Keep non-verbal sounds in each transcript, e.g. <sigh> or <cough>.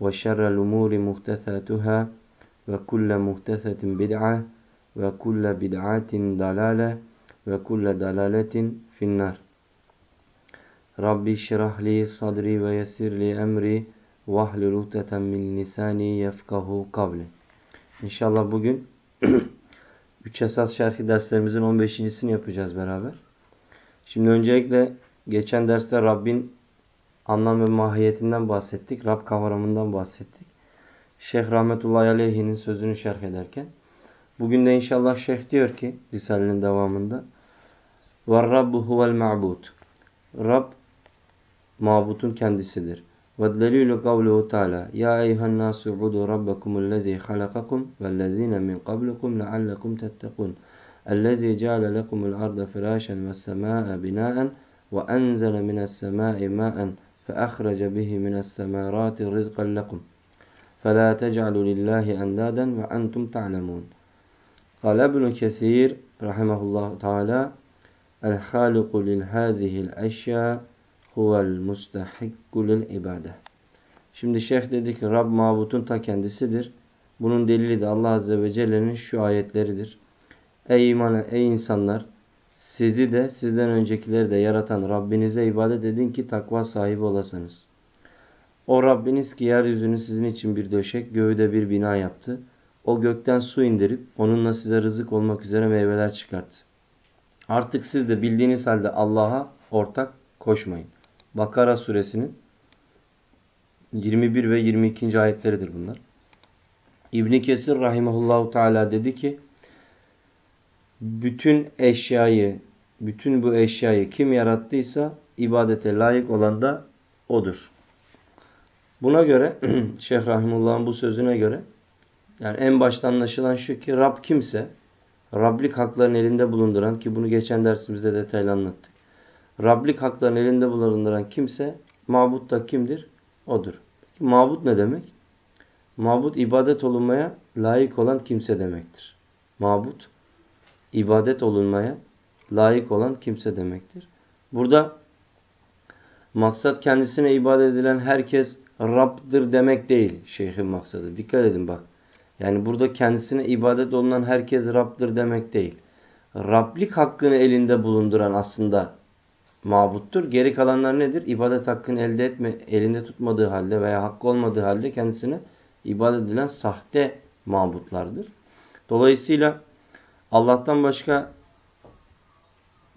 وشر الأمور محدثاتها وكل محدثة بدعة وكل بدعة ضلالة وكل ضلالة في النار ربي اشرح لي صدري ويسر لي أمري vahlul ukteten min lisani yefkahu kavli. İnşallah bugün <clears throat> 3 esas şerhi derslerimizin 15.sini yapacağız beraber. Şimdi öncelikle geçen derste Rabbin anlam ve mahiyetinden bahsettik. Rab kavramından bahsettik. Şeyh Rahmetullahi Aleyhi'nin sözünü şerh ederken. Bugün de inşallah Şeyh diyor ki Risale'nin devamında وَالرَّبُّ هُوَ الْمَعْبُودُ Rab mabutun kendisidir. وَالدَّلِيلُ قَوْلُهُ تَعَالَى يَا أَيُّهَا النَّاسُ اعْبُدُوا رَبَّكُمُ الَّذِي خَلَقَكُمْ وَالَّذِينَ مِنْ قَبْلِكُمْ لَعَلَّكُمْ تَتَّقُونَ الَّذِي جَعَلَ لَكُمُ الْأَرْضَ فِرَاشًا وَالسَّمَاءَ بِنَاءً وَأَنزَلَ مِنَ السَّمَاءِ مَاءً فَأَخْرَجَ بِهِ مِنَ الثَّمَرَاتِ رِزْقًا لَكُمْ فَلَا تَجْعَلُوا لِلَّهِ أَنْدَادًا وَأَنْتُمْ تَعْلَمُونَ قال ابن كثير رحمه الله تعالى الخالق لهذه الأشياء huvel mustahikkul ibade. Şimdi şeyh dedi ki Rab mabutun ta kendisidir. Bunun delili de Allah Azze ve Celle'nin şu ayetleridir. Ey iman, ey insanlar sizi de sizden öncekileri de yaratan Rabbinize ibadet edin ki takva sahibi olasınız. O Rabbiniz ki yeryüzünü sizin için bir döşek, göğü de bir bina yaptı. O gökten su indirip onunla size rızık olmak üzere meyveler çıkarttı. Artık siz de bildiğiniz halde Allah'a ortak koşmayın. Bakara suresinin 21 ve 22. ayetleridir bunlar. İbn Kesir rahimehullahu teala dedi ki bütün eşyayı bütün bu eşyayı kim yarattıysa ibadete layık olan da odur. Buna göre <clears throat> Şeyh Rahimullah'ın bu sözüne göre yani en başta anlaşılan şu ki Rab kimse Rablik haklarını elinde bulunduran ki bunu geçen dersimizde detaylı anlattık. Rablik haklarını elinde bulunduran kimse mabut da kimdir? Odur. Mabut ne demek? Mabut ibadet olunmaya layık olan kimse demektir. Mabut ibadet olunmaya layık olan kimse demektir. Burada maksat kendisine ibadet edilen herkes Rab'dır demek değil şeyhin maksadı. Dikkat edin bak. Yani burada kendisine ibadet olunan herkes Rab'dır demek değil. Rablik hakkını elinde bulunduran aslında mabuttur. Geri kalanlar nedir? İbadet hakkını elde etme, elinde tutmadığı halde veya hakkı olmadığı halde kendisine ibadet edilen sahte mabutlardır. Dolayısıyla Allah'tan başka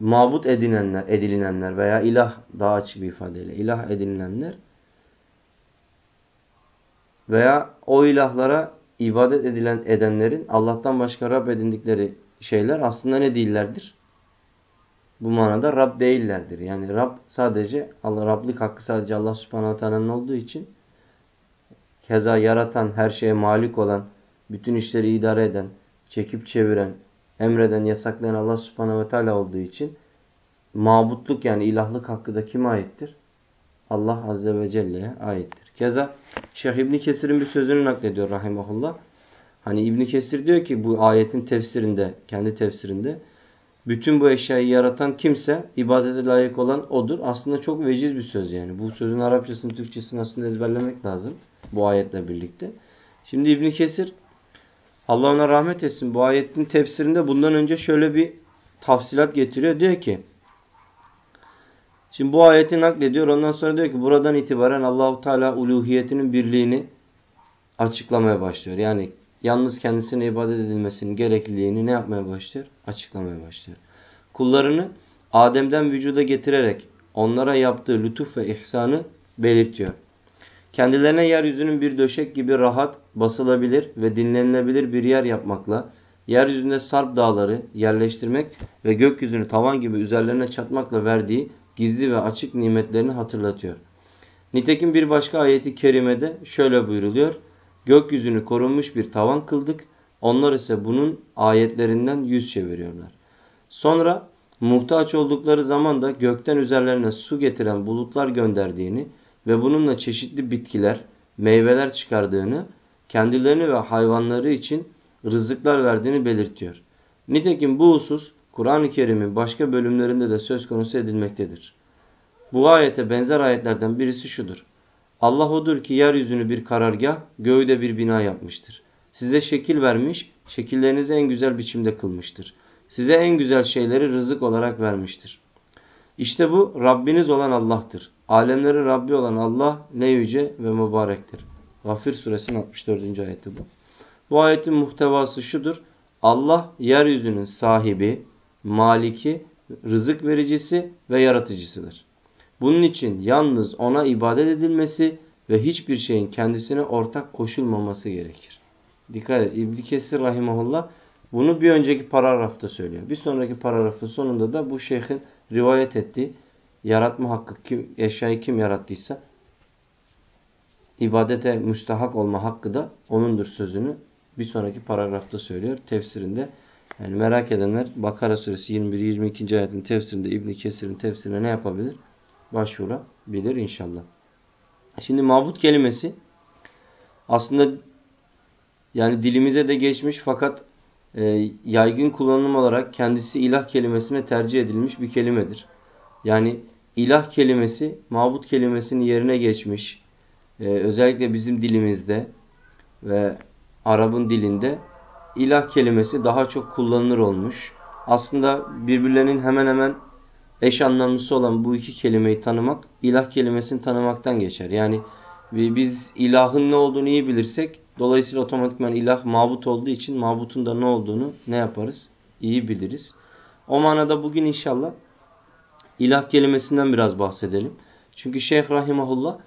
mabut edinenler, edilinenler veya ilah daha açık bir ifadeyle ilah edinilenler veya o ilahlara ibadet edilen edenlerin Allah'tan başka Rab edindikleri şeyler aslında ne değillerdir? Bu manada Rab değillerdir. Yani Rab sadece Allah Rablik hakkı sadece Allah Subhanahu Teala'nın olduğu için keza yaratan, her şeye malik olan, bütün işleri idare eden, çekip çeviren, emreden, yasaklayan Allah Subhanahu Teala olduğu için mabutluk yani ilahlık hakkı da kime aittir? Allah Azze ve Celle'ye aittir. Keza Şeyh İbni Kesir'in bir sözünü naklediyor rahimahullah. Hani İbn Kesir diyor ki bu ayetin tefsirinde, kendi tefsirinde bütün bu eşyayı yaratan kimse ibadete layık olan odur. Aslında çok veciz bir söz yani. Bu sözün Arapçasını, Türkçesini aslında ezberlemek lazım bu ayetle birlikte. Şimdi İbn Kesir Allah ona rahmet etsin. Bu ayetin tefsirinde bundan önce şöyle bir tafsilat getiriyor. Diyor ki Şimdi bu ayeti naklediyor. Ondan sonra diyor ki buradan itibaren Allahu Teala uluhiyetinin birliğini açıklamaya başlıyor. Yani yalnız kendisine ibadet edilmesinin gerekliliğini ne yapmaya başlıyor? Açıklamaya başlıyor. Kullarını Adem'den vücuda getirerek onlara yaptığı lütuf ve ihsanı belirtiyor. Kendilerine yeryüzünün bir döşek gibi rahat, basılabilir ve dinlenilebilir bir yer yapmakla, yeryüzünde sarp dağları yerleştirmek ve gökyüzünü tavan gibi üzerlerine çatmakla verdiği gizli ve açık nimetlerini hatırlatıyor. Nitekim bir başka ayeti kerimede şöyle buyruluyor. Gökyüzünü korunmuş bir tavan kıldık. Onlar ise bunun ayetlerinden yüz çeviriyorlar. Sonra muhtaç oldukları zaman da gökten üzerlerine su getiren bulutlar gönderdiğini ve bununla çeşitli bitkiler, meyveler çıkardığını, kendilerini ve hayvanları için rızıklar verdiğini belirtiyor. Nitekim bu husus Kur'an-ı Kerim'in başka bölümlerinde de söz konusu edilmektedir. Bu ayete benzer ayetlerden birisi şudur. Allah odur ki yeryüzünü bir karargah, göğü de bir bina yapmıştır. Size şekil vermiş, şekillerinizi en güzel biçimde kılmıştır. Size en güzel şeyleri rızık olarak vermiştir. İşte bu Rabbiniz olan Allah'tır. Alemlerin Rabbi olan Allah ne yüce ve mübarektir. Gafir suresinin 64. ayeti bu. Bu ayetin muhtevası şudur. Allah yeryüzünün sahibi, maliki, rızık vericisi ve yaratıcısıdır. Bunun için yalnız ona ibadet edilmesi ve hiçbir şeyin kendisine ortak koşulmaması gerekir. Dikkat et. İbn Kesir rahimahullah bunu bir önceki paragrafta söylüyor. Bir sonraki paragrafın sonunda da bu şeyhin rivayet ettiği yaratma hakkı kim, eşyayı kim yarattıysa ibadete müstahak olma hakkı da onundur sözünü bir sonraki paragrafta söylüyor. Tefsirinde yani merak edenler Bakara suresi 21-22. ayetin tefsirinde İbn Kesir'in tefsirine ne yapabilir? Başvurabilir inşallah. Şimdi mabut kelimesi aslında yani dilimize de geçmiş fakat e, yaygın kullanım olarak kendisi ilah kelimesine tercih edilmiş bir kelimedir. Yani ilah kelimesi mabut kelimesinin yerine geçmiş. E, özellikle bizim dilimizde ve Arap'ın dilinde ilah kelimesi daha çok kullanılır olmuş. Aslında birbirlerinin hemen hemen eş anlamlısı olan bu iki kelimeyi tanımak ilah kelimesini tanımaktan geçer. Yani biz ilahın ne olduğunu iyi bilirsek dolayısıyla otomatikman ilah mabut olduğu için mabutun da ne olduğunu ne yaparız? İyi biliriz. O manada bugün inşallah ilah kelimesinden biraz bahsedelim. Çünkü Şeyh Rahimahullah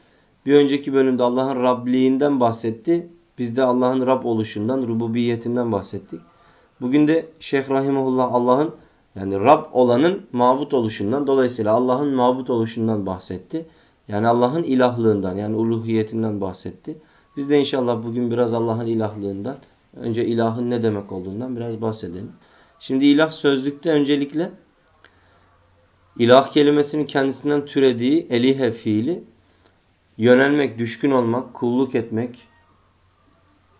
bir önceki bölümde Allah'ın Rabliğinden bahsetti. Biz de Allah'ın Rab oluşundan, rububiyetinden bahsettik. Bugün de Şeyh Rahimahullah Allah'ın yani Rab olanın mabut oluşundan dolayısıyla Allah'ın mabut oluşundan bahsetti. Yani Allah'ın ilahlığından yani uluhiyetinden bahsetti. Biz de inşallah bugün biraz Allah'ın ilahlığından, önce ilahın ne demek olduğundan biraz bahsedelim. Şimdi ilah sözlükte öncelikle ilah kelimesinin kendisinden türediği elihe fiili yönelmek, düşkün olmak, kulluk etmek,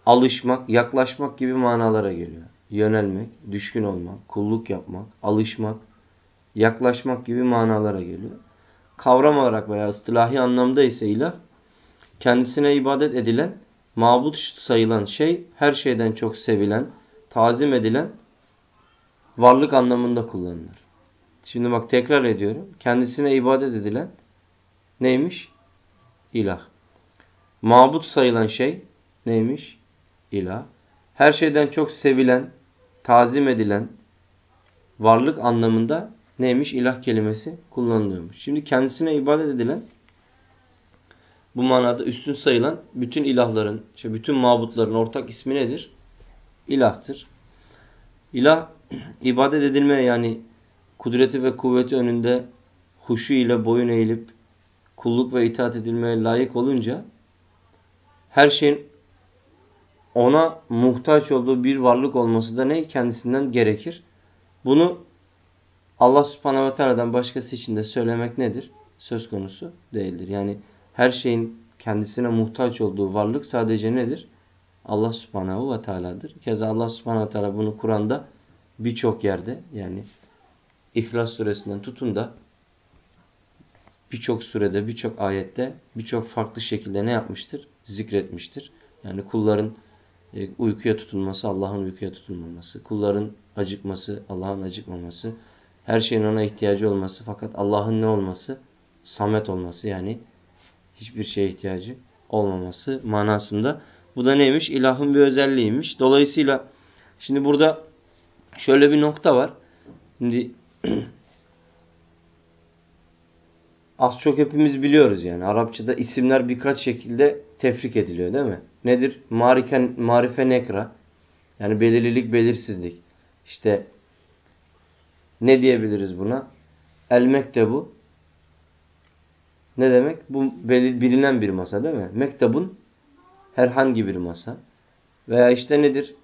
alışmak, yaklaşmak gibi manalara geliyor. Yönelmek, düşkün olmak, kulluk yapmak, alışmak, yaklaşmak gibi manalara geliyor. Kavram olarak veya ıstılahi anlamda ise ilah kendisine ibadet edilen, mabut sayılan şey, her şeyden çok sevilen, tazim edilen varlık anlamında kullanılır. Şimdi bak tekrar ediyorum. Kendisine ibadet edilen neymiş? İlah. Mabut sayılan şey neymiş? İlah. Her şeyden çok sevilen, tazim edilen varlık anlamında neymiş? İlah kelimesi kullanılıyormuş. Şimdi kendisine ibadet edilen bu manada üstün sayılan bütün ilahların, işte bütün mabutların ortak ismi nedir? İlahtır. İlah <clears throat> ibadet edilmeye yani kudreti ve kuvveti önünde huşu ile boyun eğilip kulluk ve itaat edilmeye layık olunca her şeyin ona muhtaç olduğu bir varlık olması da ne? Kendisinden gerekir. Bunu Allah subhanehu ve teala'dan başkası için de söylemek nedir? Söz konusu değildir. Yani her şeyin kendisine muhtaç olduğu varlık sadece nedir? Allah subhanahu ve teala'dır. Keza Allah subhanahu ve teala bunu Kur'an'da birçok yerde yani İhlas suresinden tutun da birçok surede, birçok ayette, birçok farklı şekilde ne yapmıştır? Zikretmiştir. Yani kulların e, uykuya tutulması, Allah'ın uykuya tutulmaması, kulların acıkması, Allah'ın acıkmaması, her şeyin ona ihtiyacı olması fakat Allah'ın ne olması? Samet olması yani hiçbir şeye ihtiyacı olmaması manasında. Bu da neymiş? İlahın bir özelliğiymiş. Dolayısıyla şimdi burada şöyle bir nokta var. Şimdi <clears throat> az çok hepimiz biliyoruz yani. Arapçada isimler birkaç şekilde tefrik ediliyor değil mi? Nedir? Mariken, marife nekra. Yani belirlilik, belirsizlik. İşte ne diyebiliriz buna? El mektebu. Ne demek? Bu bilinen bir masa değil mi? Mektebun herhangi bir masa. Veya işte nedir?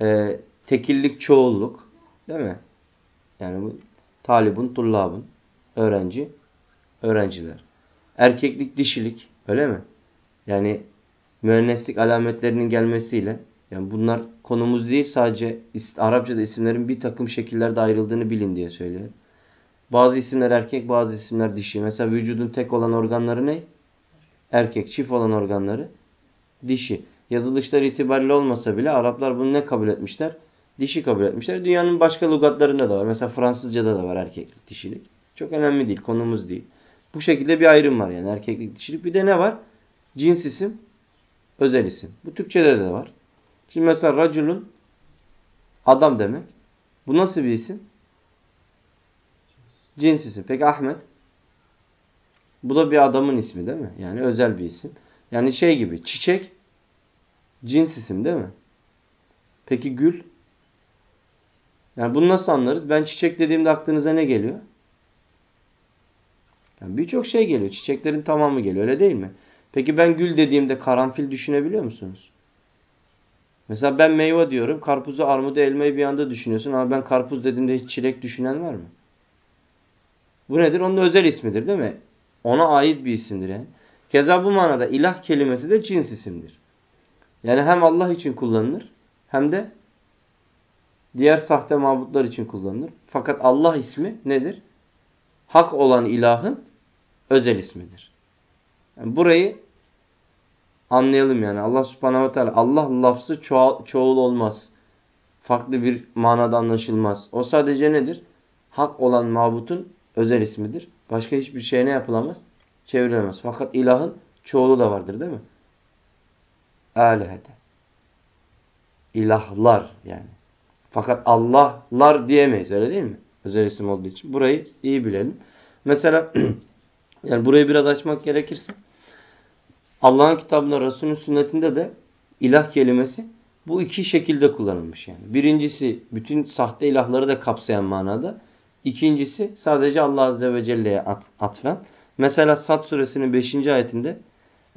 Ee, tekillik, çoğulluk. Değil mi? Yani bu talibun, tullabun. Öğrenci, öğrenciler. Erkeklik, dişilik. Öyle mi? Yani müenneslik alametlerinin gelmesiyle yani bunlar konumuz değil sadece Arapçada isimlerin bir takım şekillerde ayrıldığını bilin diye söylüyorum. Bazı isimler erkek, bazı isimler dişi. Mesela vücudun tek olan organları ne? Erkek. Çift olan organları dişi. Yazılışlar itibariyle olmasa bile Araplar bunu ne kabul etmişler? Dişi kabul etmişler. Dünyanın başka lügatlarında da var. Mesela Fransızcada da var erkeklik, dişilik. Çok önemli değil, konumuz değil. Bu şekilde bir ayrım var yani erkeklik, dişilik. Bir de ne var? Cins isim, özel isim. Bu Türkçede de var. Şimdi mesela raculun adam demek. Bu nasıl bir isim? Cins isim. Peki Ahmet? Bu da bir adamın ismi değil mi? Yani özel bir isim. Yani şey gibi çiçek cins isim değil mi? Peki gül? Yani bunu nasıl anlarız? Ben çiçek dediğimde aklınıza ne geliyor? Yani Birçok şey geliyor. Çiçeklerin tamamı geliyor. Öyle değil mi? Peki ben gül dediğimde karanfil düşünebiliyor musunuz? Mesela ben meyve diyorum. Karpuzu, armudu, elmayı bir anda düşünüyorsun. Ama ben karpuz dediğimde hiç çilek düşünen var mı? Bu nedir? Onun özel ismidir değil mi? Ona ait bir isimdir yani. Keza bu manada ilah kelimesi de cins isimdir. Yani hem Allah için kullanılır hem de diğer sahte mabutlar için kullanılır. Fakat Allah ismi nedir? Hak olan ilahın özel ismidir. Yani burayı anlayalım yani. Allah subhanehu ve teala Allah lafzı çoğul, çoğul olmaz. Farklı bir manada anlaşılmaz. O sadece nedir? Hak olan mabutun özel ismidir. Başka hiçbir şey ne yapılamaz? Çevrilemez. Fakat ilahın çoğulu da vardır değil mi? Alihete. İlahlar yani. Fakat Allah'lar diyemeyiz öyle değil mi? Özel isim olduğu için. Burayı iyi bilelim. Mesela <clears throat> yani burayı biraz açmak gerekirse Allah'ın kitabında Resulünün sünnetinde de ilah kelimesi bu iki şekilde kullanılmış yani. Birincisi bütün sahte ilahları da kapsayan manada. İkincisi sadece Allah Azze ve Celle'ye atfen. Mesela Sad suresinin 5. ayetinde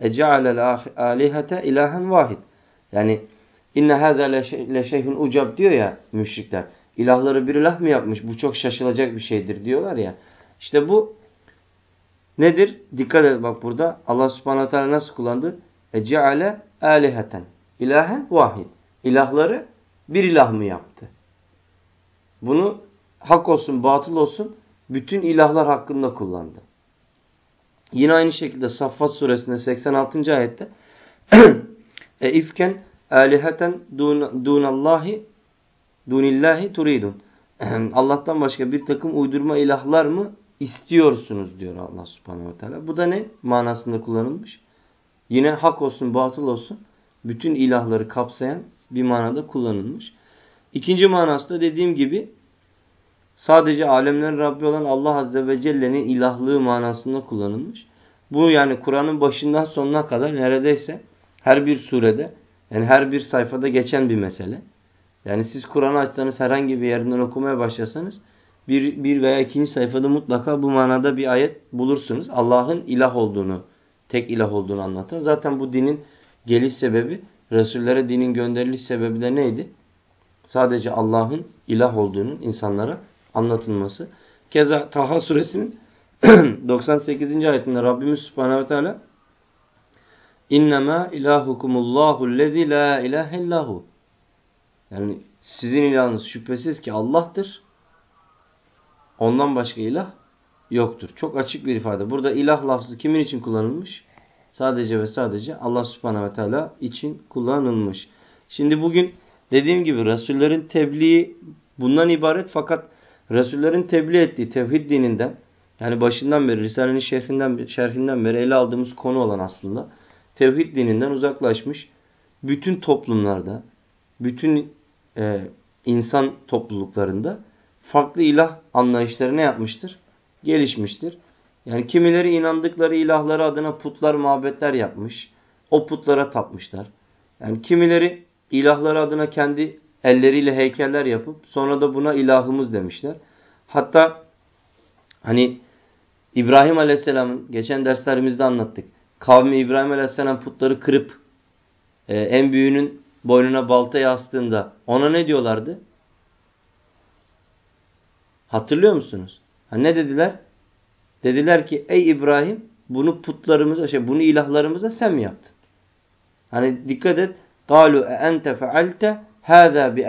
Ece'alel alihete ilahen vahid. Yani inne haza leşeyhun ucab diyor ya müşrikler. İlahları bir ilah mı yapmış? Bu çok şaşılacak bir şeydir diyorlar ya. İşte bu nedir? Dikkat et bak burada. Allah subhanahu teala nasıl kullandı? Ece'ale aliheten. İlahen vahid. İlahları bir ilah mı yaptı? Bunu hak olsun, batıl olsun bütün ilahlar hakkında kullandı. Yine aynı şekilde Saffat suresinde 86. ayette <clears throat> e ifken aliheten dun, dunallahi dunillahi turidun. <clears throat> Allah'tan başka bir takım uydurma ilahlar mı istiyorsunuz diyor Allah subhanahu ve teala. Bu da ne? Manasında kullanılmış. Yine hak olsun, batıl olsun bütün ilahları kapsayan bir manada kullanılmış. İkinci manası da dediğim gibi sadece alemlerin Rabbi olan Allah Azze ve Celle'nin ilahlığı manasında kullanılmış. Bu yani Kur'an'ın başından sonuna kadar neredeyse her bir surede yani her bir sayfada geçen bir mesele. Yani siz Kur'an'ı açsanız herhangi bir yerinden okumaya başlasanız bir, bir veya ikinci sayfada mutlaka bu manada bir ayet bulursunuz. Allah'ın ilah olduğunu, tek ilah olduğunu anlatan. Zaten bu dinin geliş sebebi, Resullere dinin gönderiliş sebebi de neydi? Sadece Allah'ın ilah olduğunun insanlara anlatılması. Keza Taha suresinin <clears throat> 98. ayetinde Rabbimiz Subhanahu ve Teala İnnemâ ilahukumullahu lezi la ilahe illahu. Yani sizin ilahınız şüphesiz ki Allah'tır. Ondan başka ilah yoktur. Çok açık bir ifade. Burada ilah lafzı kimin için kullanılmış? Sadece ve sadece Allah subhanehu ve teala için kullanılmış. Şimdi bugün dediğim gibi Resullerin tebliği bundan ibaret fakat Resullerin tebliğ ettiği tevhid dininden yani başından beri Risale'nin şerhinden, şerhinden beri ele aldığımız konu olan aslında tevhid dininden uzaklaşmış. Bütün toplumlarda, bütün e, insan topluluklarında farklı ilah anlayışları ne yapmıştır? Gelişmiştir. Yani kimileri inandıkları ilahları adına putlar, mabetler yapmış. O putlara tapmışlar. Yani kimileri ilahları adına kendi Elleriyle heykeller yapıp sonra da buna ilahımız demişler. Hatta hani İbrahim Aleyhisselam'ın geçen derslerimizde anlattık. Kavmi İbrahim Aleyhisselam putları kırıp e, en büyüğünün boynuna baltayı astığında ona ne diyorlardı? Hatırlıyor musunuz? Ha ne dediler? Dediler ki ey İbrahim bunu putlarımıza şey bunu ilahlarımıza sen mi yaptın? Hani dikkat et. Galu e ente Hâzâ bi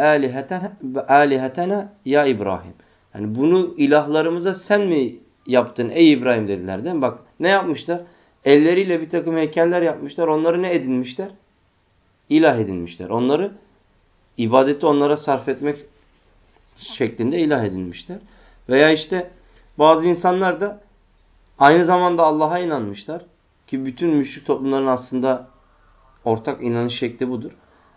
âlihetene ya İbrahim. Yani bunu ilahlarımıza sen mi yaptın ey İbrahim dediler değil mi? Bak ne yapmışlar? Elleriyle bir takım heykeller yapmışlar. Onları ne edinmişler? İlah edinmişler. Onları ibadeti onlara sarf etmek şeklinde ilah edinmişler. Veya işte bazı insanlar da aynı zamanda Allah'a inanmışlar. Ki bütün müşrik toplumların aslında ortak inanış şekli budur.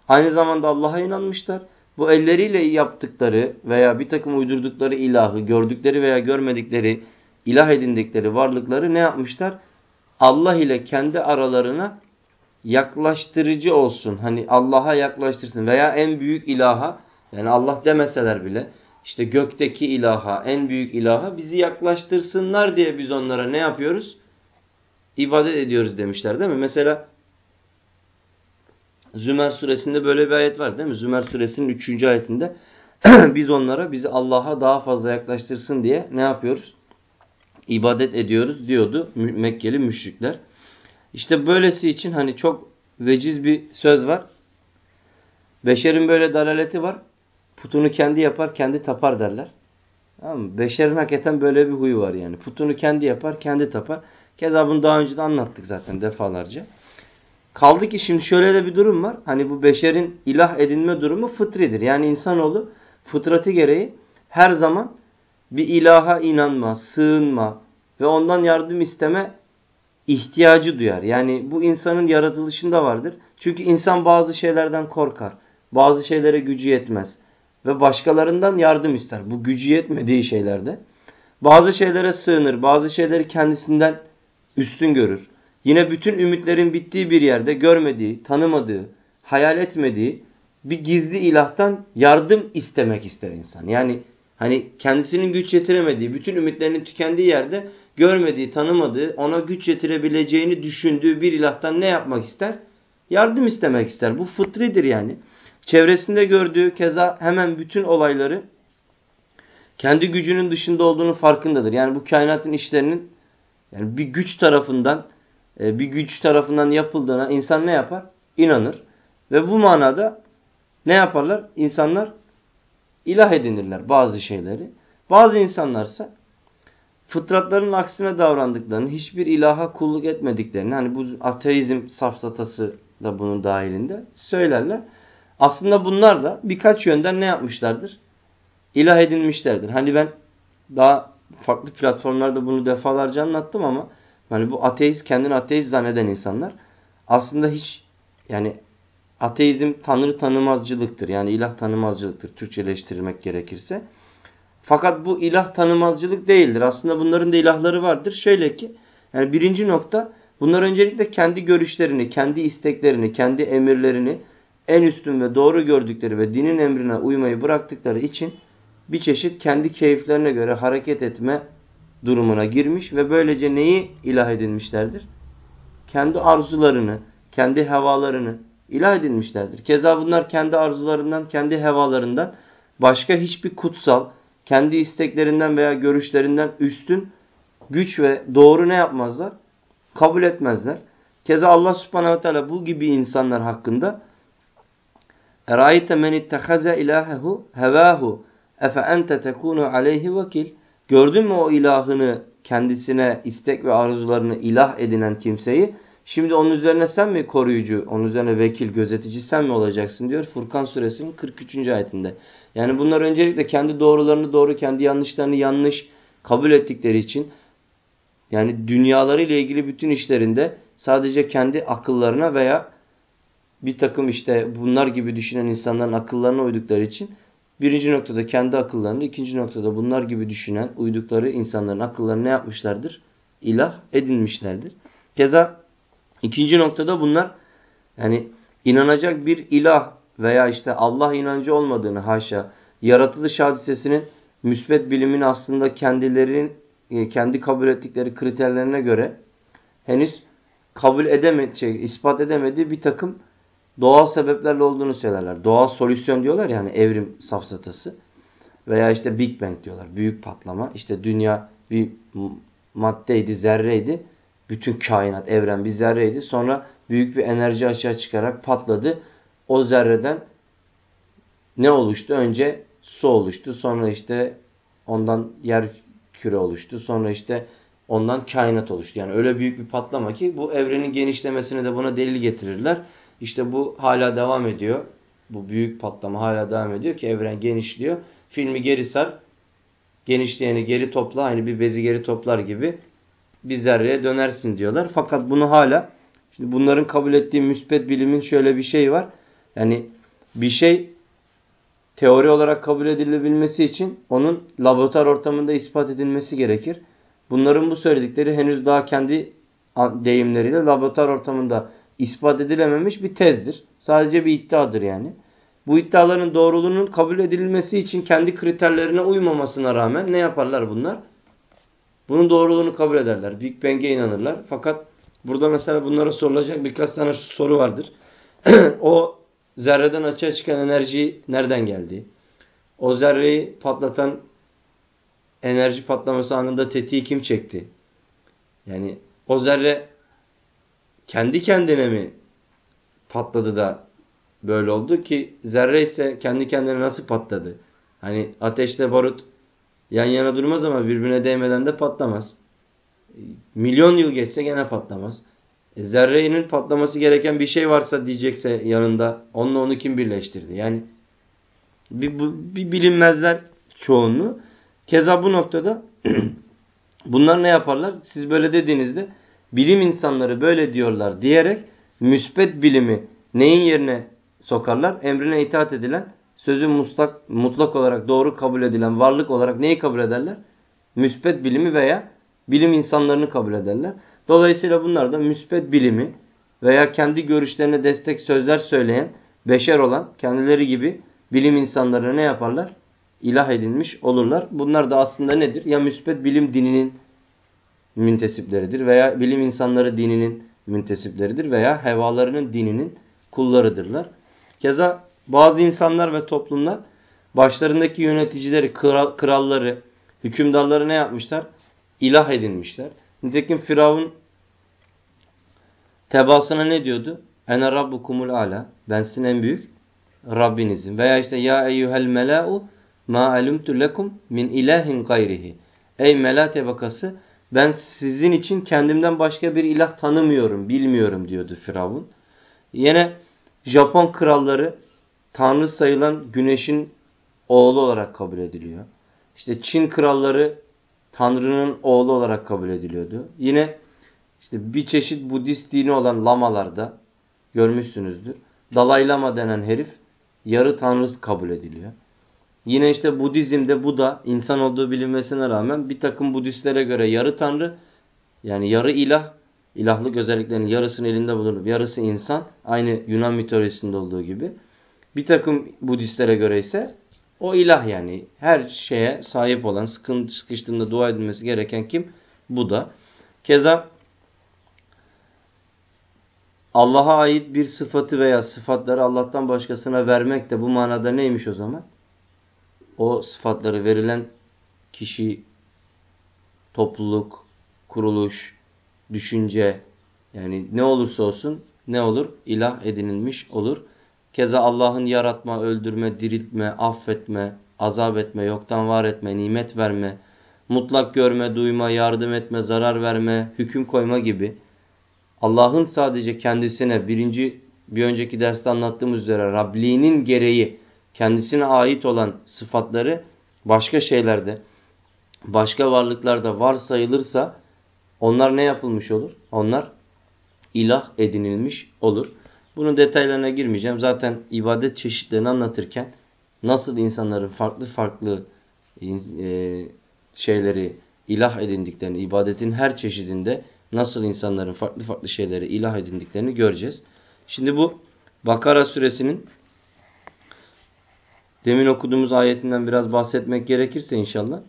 Aynı zamanda Allah'a inanmışlar. Bu elleriyle yaptıkları veya bir takım uydurdukları ilahı, gördükleri veya görmedikleri, ilah edindikleri varlıkları ne yapmışlar? Allah ile kendi aralarına yaklaştırıcı olsun. Hani Allah'a yaklaştırsın veya en büyük ilaha yani Allah demeseler bile işte gökteki ilaha, en büyük ilaha bizi yaklaştırsınlar diye biz onlara ne yapıyoruz? İbadet ediyoruz demişler değil mi? Mesela Zümer suresinde böyle bir ayet var değil mi? Zümer suresinin 3. ayetinde <clears throat> biz onlara bizi Allah'a daha fazla yaklaştırsın diye ne yapıyoruz? İbadet ediyoruz diyordu Mekkeli müşrikler. İşte böylesi için hani çok veciz bir söz var. Beşerin böyle dalaleti var. Putunu kendi yapar, kendi tapar derler. Tamam mı? Beşerin hakikaten böyle bir huyu var yani. Putunu kendi yapar, kendi tapar. Keza bunu daha önce de anlattık zaten defalarca. Kaldı ki şimdi şöyle de bir durum var. Hani bu beşerin ilah edinme durumu fıtridir. Yani insanoğlu fıtratı gereği her zaman bir ilaha inanma, sığınma ve ondan yardım isteme ihtiyacı duyar. Yani bu insanın yaratılışında vardır. Çünkü insan bazı şeylerden korkar. Bazı şeylere gücü yetmez. Ve başkalarından yardım ister. Bu gücü yetmediği şeylerde. Bazı şeylere sığınır. Bazı şeyleri kendisinden üstün görür. Yine bütün ümitlerin bittiği bir yerde görmediği, tanımadığı, hayal etmediği bir gizli ilahtan yardım istemek ister insan. Yani hani kendisinin güç yetiremediği, bütün ümitlerinin tükendiği yerde görmediği, tanımadığı, ona güç yetirebileceğini düşündüğü bir ilahtan ne yapmak ister? Yardım istemek ister. Bu fıtridir yani. Çevresinde gördüğü keza hemen bütün olayları kendi gücünün dışında olduğunu farkındadır. Yani bu kainatın işlerinin yani bir güç tarafından bir güç tarafından yapıldığına insan ne yapar? İnanır. Ve bu manada ne yaparlar? İnsanlar ilah edinirler bazı şeyleri. Bazı insanlarsa fıtratların aksine davrandıklarını, hiçbir ilaha kulluk etmediklerini, hani bu ateizm safsatası da bunun dahilinde söylerler. Aslında bunlar da birkaç yönden ne yapmışlardır? İlah edinmişlerdir. Hani ben daha farklı platformlarda bunu defalarca anlattım ama hani bu ateist, kendini ateist zanneden insanlar aslında hiç yani ateizm tanrı tanımazcılıktır. Yani ilah tanımazcılıktır. Türkçeleştirmek gerekirse. Fakat bu ilah tanımazcılık değildir. Aslında bunların da ilahları vardır. Şöyle ki yani birinci nokta bunlar öncelikle kendi görüşlerini, kendi isteklerini, kendi emirlerini en üstün ve doğru gördükleri ve dinin emrine uymayı bıraktıkları için bir çeşit kendi keyiflerine göre hareket etme durumuna girmiş ve böylece neyi ilah edinmişlerdir? Kendi arzularını, kendi hevalarını ilah edinmişlerdir. Keza bunlar kendi arzularından, kendi hevalarından başka hiçbir kutsal, kendi isteklerinden veya görüşlerinden üstün güç ve doğru ne yapmazlar? Kabul etmezler. Keza Allah subhanehu ve teala bu gibi insanlar hakkında men ittehaze ilahehu hevahu efe ente tekunu aleyhi vekil. Gördün mü o ilahını kendisine istek ve arzularını ilah edinen kimseyi? Şimdi onun üzerine sen mi koruyucu, onun üzerine vekil, gözetici sen mi olacaksın diyor Furkan suresinin 43. ayetinde. Yani bunlar öncelikle kendi doğrularını doğru, kendi yanlışlarını yanlış kabul ettikleri için yani dünyaları ile ilgili bütün işlerinde sadece kendi akıllarına veya bir takım işte bunlar gibi düşünen insanların akıllarına uydukları için birinci noktada kendi akıllarını, ikinci noktada bunlar gibi düşünen, uydukları insanların akıllarını ne yapmışlardır? İlah edinmişlerdir. Keza ikinci noktada bunlar yani inanacak bir ilah veya işte Allah inancı olmadığını haşa, yaratılış hadisesinin müsbet bilimin aslında kendilerinin e, kendi kabul ettikleri kriterlerine göre henüz kabul edemedi, şey, ispat edemediği bir takım doğal sebeplerle olduğunu söylerler. Doğal solüsyon diyorlar yani evrim safsatası. Veya işte Big Bang diyorlar. Büyük patlama. İşte dünya bir maddeydi, zerreydi. Bütün kainat, evren bir zerreydi. Sonra büyük bir enerji açığa çıkarak patladı. O zerreden ne oluştu? Önce su oluştu. Sonra işte ondan yer küre oluştu. Sonra işte ondan kainat oluştu. Yani öyle büyük bir patlama ki bu evrenin genişlemesine de buna delil getirirler. İşte bu hala devam ediyor. Bu büyük patlama hala devam ediyor ki evren genişliyor. Filmi geri sar. Genişleyeni geri topla. Aynı bir bezi geri toplar gibi bir zerreye dönersin diyorlar. Fakat bunu hala şimdi bunların kabul ettiği müspet bilimin şöyle bir şey var. Yani bir şey teori olarak kabul edilebilmesi için onun laboratuvar ortamında ispat edilmesi gerekir. Bunların bu söyledikleri henüz daha kendi deyimleriyle laboratuvar ortamında ispat edilememiş bir tezdir. Sadece bir iddiadır yani. Bu iddiaların doğruluğunun kabul edilmesi için kendi kriterlerine uymamasına rağmen ne yaparlar bunlar? Bunun doğruluğunu kabul ederler. Big Bang'e inanırlar. Fakat burada mesela bunlara sorulacak birkaç tane soru vardır. <clears throat> o zerreden açığa çıkan enerji nereden geldi? O zerreyi patlatan enerji patlaması anında tetiği kim çekti? Yani o zerre kendi kendine mi patladı da böyle oldu ki zerre ise kendi kendine nasıl patladı? Hani ateşle barut yan yana durmaz ama birbirine değmeden de patlamaz. Milyon yıl geçse gene patlamaz. E, zerrenin patlaması gereken bir şey varsa diyecekse yanında onunla onu kim birleştirdi? Yani bir, bir bilinmezler çoğunluğu. Keza bu noktada <clears throat> bunlar ne yaparlar? Siz böyle dediğinizde bilim insanları böyle diyorlar diyerek müspet bilimi neyin yerine sokarlar? Emrine itaat edilen, sözü mutlak, mutlak olarak doğru kabul edilen varlık olarak neyi kabul ederler? Müspet bilimi veya bilim insanlarını kabul ederler. Dolayısıyla bunlar da müspet bilimi veya kendi görüşlerine destek sözler söyleyen beşer olan kendileri gibi bilim insanları ne yaparlar? İlah edilmiş olurlar. Bunlar da aslında nedir? Ya müspet bilim dininin müntesipleridir veya bilim insanları dininin müntesipleridir veya hevalarının dininin kullarıdırlar. Keza bazı insanlar ve toplumlar başlarındaki yöneticileri, kral, kralları, hükümdarları ne yapmışlar? İlah edinmişler. Nitekim Firavun tebasına ne diyordu? Ene rabbukumul ala. Ben sizin en büyük Rabbinizim. Veya işte ya eyyuhel mela'u ma alimtu lekum min ilahin gayrihi. Ey mela tebakası ben sizin için kendimden başka bir ilah tanımıyorum, bilmiyorum diyordu Firavun. Yine Japon kralları tanrı sayılan güneşin oğlu olarak kabul ediliyor. İşte Çin kralları tanrının oğlu olarak kabul ediliyordu. Yine işte bir çeşit Budist dini olan lamalarda görmüşsünüzdür. Dalai Lama denen herif yarı tanrı kabul ediliyor. Yine işte Budizm'de bu da insan olduğu bilinmesine rağmen bir takım Budistlere göre yarı tanrı yani yarı ilah ilahlık özelliklerinin yarısının elinde bulunur. Yarısı insan. Aynı Yunan mitolojisinde olduğu gibi. Bir takım Budistlere göre ise o ilah yani. Her şeye sahip olan, sıkıntı sıkıştığında dua edilmesi gereken kim? Bu da. Keza Allah'a ait bir sıfatı veya sıfatları Allah'tan başkasına vermek de bu manada neymiş o zaman? O sıfatları verilen kişi, topluluk, kuruluş, düşünce Yani ne olursa olsun ne olur? İlah edinilmiş olur. Keza Allah'ın yaratma, öldürme, diriltme, affetme, azap etme, yoktan var etme, nimet verme, mutlak görme, duyma, yardım etme, zarar verme, hüküm koyma gibi Allah'ın sadece kendisine birinci bir önceki derste anlattığımız üzere Rabliğinin gereği kendisine ait olan sıfatları başka şeylerde, başka varlıklarda varsayılırsa onlar ne yapılmış olur? Onlar ilah edinilmiş olur. Bunun detaylarına girmeyeceğim. Zaten ibadet çeşitlerini anlatırken nasıl insanların farklı farklı e, şeyleri ilah edindiklerini, ibadetin her çeşidinde nasıl insanların farklı farklı şeyleri ilah edindiklerini göreceğiz. Şimdi bu Bakara suresinin demin okuduğumuz ayetinden biraz bahsetmek gerekirse inşallah.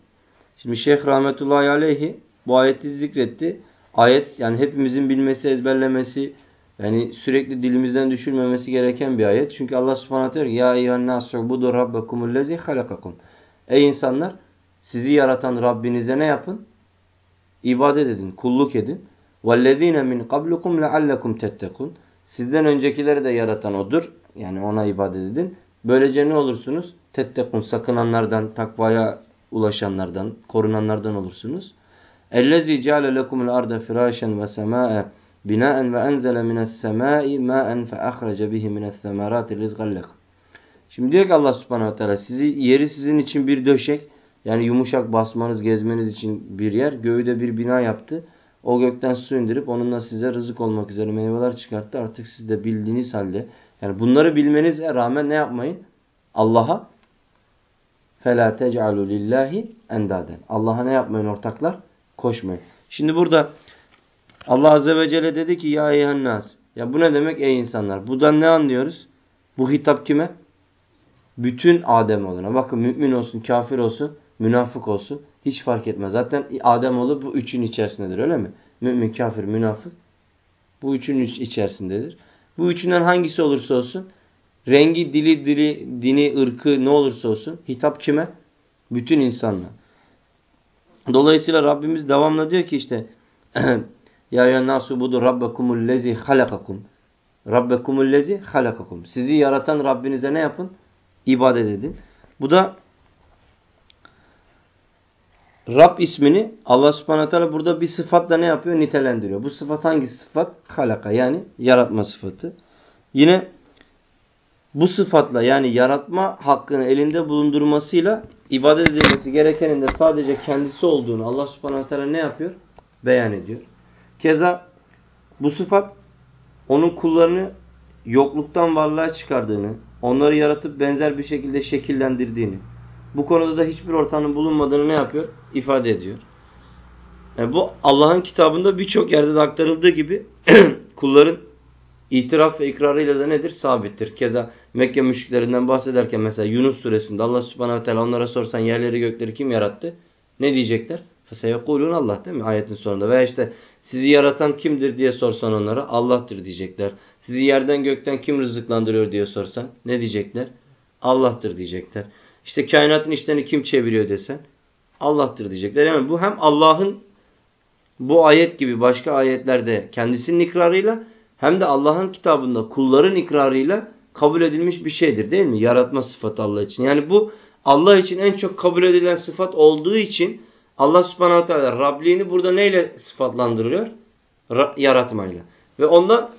Şimdi Şeyh Rahmetullahi Aleyhi bu ayeti zikretti. Ayet yani hepimizin bilmesi, ezberlemesi, yani sürekli dilimizden düşürmemesi gereken bir ayet. Çünkü Allah subhanahu diyor ki Ya eyyühen nasu budu rabbekumullezi halakakum. Ey insanlar sizi yaratan Rabbinize ne yapın? İbadet edin, kulluk edin. وَالَّذ۪ينَ مِنْ قَبْلُكُمْ لَعَلَّكُمْ تَتَّقُونَ Sizden öncekileri de yaratan O'dur. Yani O'na ibadet edin. Böylece ne olursunuz? Tettekun sakınanlardan, takvaya ulaşanlardan, korunanlardan olursunuz. Ellezî ceale lekumul arda firâşen ve semâe binaen ve enzele mines semâi mâen fe ahrece bihi mines semerâti rizgan lekum. Şimdi diyor ki Allah subhanahu teala sizi yeri sizin için bir döşek yani yumuşak basmanız gezmeniz için bir yer göğü de bir bina yaptı. O gökten su indirip onunla size rızık olmak üzere meyveler çıkarttı. Artık siz de bildiğiniz halde yani bunları bilmenize rağmen ne yapmayın? Allah'a فَلَا تَجْعَلُوا لِلّٰهِ endaden. Allah'a ne yapmayın ortaklar? Koşmayın. Şimdi burada Allah Azze ve Celle dedi ki ya eyhannas. Ya bu ne demek ey insanlar? Buradan ne anlıyoruz? Bu hitap kime? Bütün Adem olana. Bakın mümin olsun, kafir olsun, münafık olsun. Hiç fark etmez. Zaten Adem oğlu bu üçün içerisindedir öyle mi? Mümin, kafir, münafık. Bu üçün içerisindedir. Bu üçünden hangisi olursa olsun rengi, dili, dili, dini, ırkı ne olursa olsun hitap kime? Bütün insanlar. Dolayısıyla Rabbimiz devamlı diyor ki işte <clears throat> Ya ya nasu budu rabbekumul lezi halakakum. Rabbekumul lezi halakakum. Sizi yaratan Rabbinize ne yapın? İbadet edin. Bu da Rab ismini Allah subhanahu teala burada bir sıfatla ne yapıyor? Nitelendiriyor. Bu sıfat hangi sıfat? Halaka yani yaratma sıfatı. Yine bu sıfatla yani yaratma hakkını elinde bulundurmasıyla ibadet edilmesi gerekenin de sadece kendisi olduğunu Allah subhanahu teala ne yapıyor? Beyan ediyor. Keza bu sıfat onun kullarını yokluktan varlığa çıkardığını, onları yaratıp benzer bir şekilde şekillendirdiğini, bu konuda da hiçbir ortamın bulunmadığını ne yapıyor? İfade ediyor. Yani bu Allah'ın kitabında birçok yerde de aktarıldığı gibi <clears throat> kulların itiraf ve ikrarıyla da nedir? Sabittir. Keza Mekke müşriklerinden bahsederken mesela Yunus suresinde Allah subhanahu teala onlara sorsan yerleri gökleri kim yarattı? Ne diyecekler? Feseyekulun Allah değil mi? Ayetin sonunda. Veya işte sizi yaratan kimdir diye sorsan onlara Allah'tır diyecekler. Sizi yerden gökten kim rızıklandırıyor diye sorsan ne diyecekler? Allah'tır diyecekler. İşte kainatın işlerini kim çeviriyor desen Allah'tır diyecekler. Yani bu hem Allah'ın bu ayet gibi başka ayetlerde kendisinin ikrarıyla hem de Allah'ın kitabında kulların ikrarıyla kabul edilmiş bir şeydir değil mi? Yaratma sıfatı Allah için. Yani bu Allah için en çok kabul edilen sıfat olduğu için Allah subhanahu teala Rabliğini burada neyle sıfatlandırılıyor? Ra yaratmayla. Ve ondan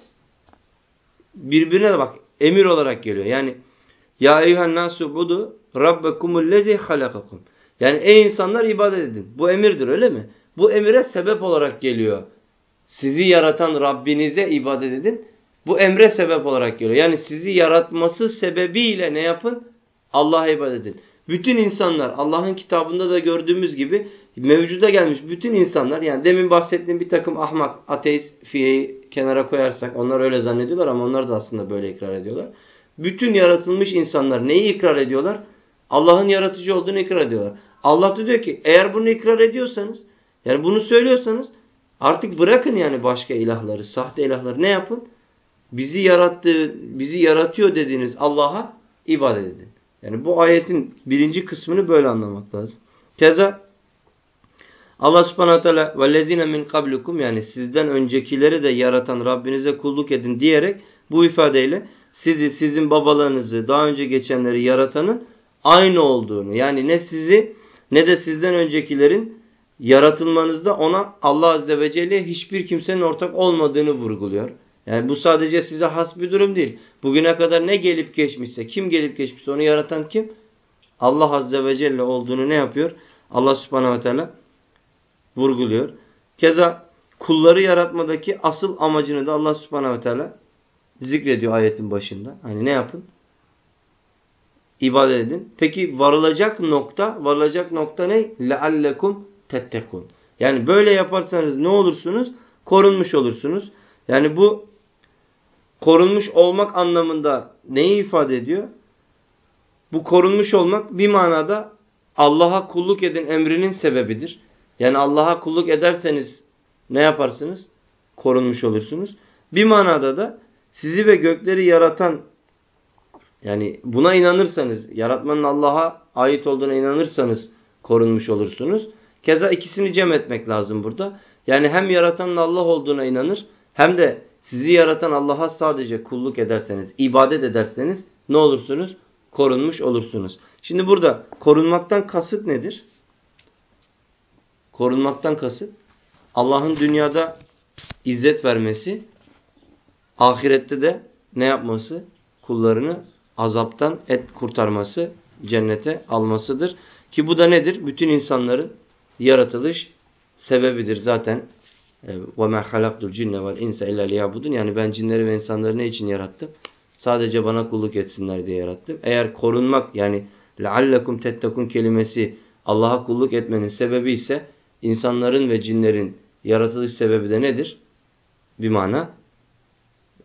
birbirine de bak emir olarak geliyor. Yani ya eyyühen nasu rabbekumul lezi halakakum. Yani ey insanlar ibadet edin. Bu emirdir öyle mi? Bu emire sebep olarak geliyor. Sizi yaratan Rabbinize ibadet edin. Bu emre sebep olarak geliyor. Yani sizi yaratması sebebiyle ne yapın? Allah'a ibadet edin. Bütün insanlar Allah'ın kitabında da gördüğümüz gibi mevcuda gelmiş bütün insanlar yani demin bahsettiğim bir takım ahmak, ateist, fiyeyi kenara koyarsak onlar öyle zannediyorlar ama onlar da aslında böyle ikrar ediyorlar. Bütün yaratılmış insanlar neyi ikrar ediyorlar? Allah'ın yaratıcı olduğunu ikrar ediyorlar. Allah da diyor ki eğer bunu ikrar ediyorsanız yani bunu söylüyorsanız artık bırakın yani başka ilahları, sahte ilahları ne yapın? Bizi yarattı, bizi yaratıyor dediğiniz Allah'a ibadet edin. Yani bu ayetin birinci kısmını böyle anlamak lazım. Keza Allah subhanahu teala vellezine min kablukum yani sizden öncekileri de yaratan Rabbinize kulluk edin diyerek bu ifadeyle sizi, sizin babalarınızı, daha önce geçenleri yaratanın aynı olduğunu yani ne sizi ne de sizden öncekilerin yaratılmanızda ona Allah Azze ve Celle hiçbir kimsenin ortak olmadığını vurguluyor. Yani bu sadece size has bir durum değil. Bugüne kadar ne gelip geçmişse, kim gelip geçmişse onu yaratan kim? Allah Azze ve Celle olduğunu ne yapıyor? Allah Subhanahu ve Teala vurguluyor. Keza kulları yaratmadaki asıl amacını da Allah Subhanahu ve Teala zikrediyor ayetin başında. Hani ne yapın? İbadet edin. Peki varılacak nokta, varılacak nokta ne? لَعَلَّكُمْ tettekun. Yani böyle yaparsanız ne olursunuz? Korunmuş olursunuz. Yani bu korunmuş olmak anlamında neyi ifade ediyor? Bu korunmuş olmak bir manada Allah'a kulluk edin emrinin sebebidir. Yani Allah'a kulluk ederseniz ne yaparsınız? Korunmuş olursunuz. Bir manada da sizi ve gökleri yaratan yani buna inanırsanız, yaratmanın Allah'a ait olduğuna inanırsanız korunmuş olursunuz. Keza ikisini cem etmek lazım burada. Yani hem yaratanın Allah olduğuna inanır hem de sizi yaratan Allah'a sadece kulluk ederseniz, ibadet ederseniz ne olursunuz? Korunmuş olursunuz. Şimdi burada korunmaktan kasıt nedir? Korunmaktan kasıt Allah'ın dünyada izzet vermesi, ahirette de ne yapması? Kullarını azaptan et kurtarması, cennete almasıdır. Ki bu da nedir? Bütün insanların yaratılış sebebidir zaten. وَمَا خَلَقْتُ الْجِنَّ وَالْاِنْسَ اِلَّا لِيَعْبُدُونَ Yani ben cinleri ve insanları ne için yarattım? Sadece bana kulluk etsinler diye yarattım. Eğer korunmak yani لَعَلَّكُمْ تَتَّكُمْ kelimesi Allah'a kulluk etmenin sebebi ise insanların ve cinlerin yaratılış sebebi de nedir? Bir mana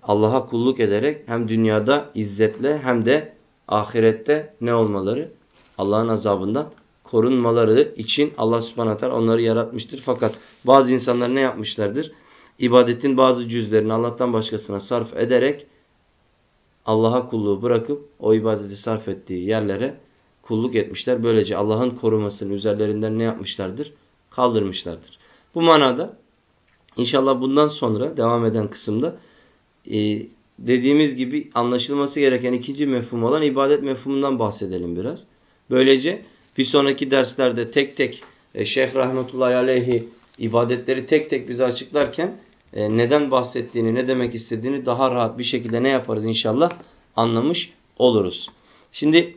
Allah'a kulluk ederek hem dünyada izzetle hem de ahirette ne olmaları? Allah'ın azabından korunmaları için Allah subhanahu teala onları yaratmıştır. Fakat bazı insanlar ne yapmışlardır? İbadetin bazı cüzlerini Allah'tan başkasına sarf ederek Allah'a kulluğu bırakıp o ibadeti sarf ettiği yerlere kulluk etmişler. Böylece Allah'ın korumasını üzerlerinden ne yapmışlardır? Kaldırmışlardır. Bu manada inşallah bundan sonra devam eden kısımda e, dediğimiz gibi anlaşılması gereken ikinci mefhum olan ibadet mefhumundan bahsedelim biraz. Böylece bir sonraki derslerde tek tek e, Şeyh Rahmetullahi Aleyhi ibadetleri tek tek bize açıklarken e, neden bahsettiğini, ne demek istediğini daha rahat bir şekilde ne yaparız inşallah anlamış oluruz. Şimdi